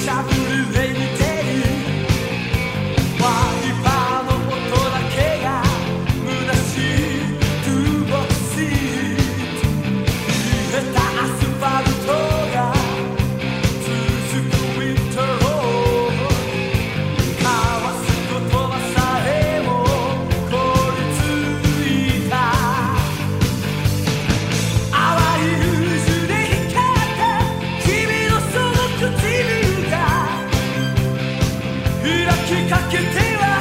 shot. C'est la chicotte!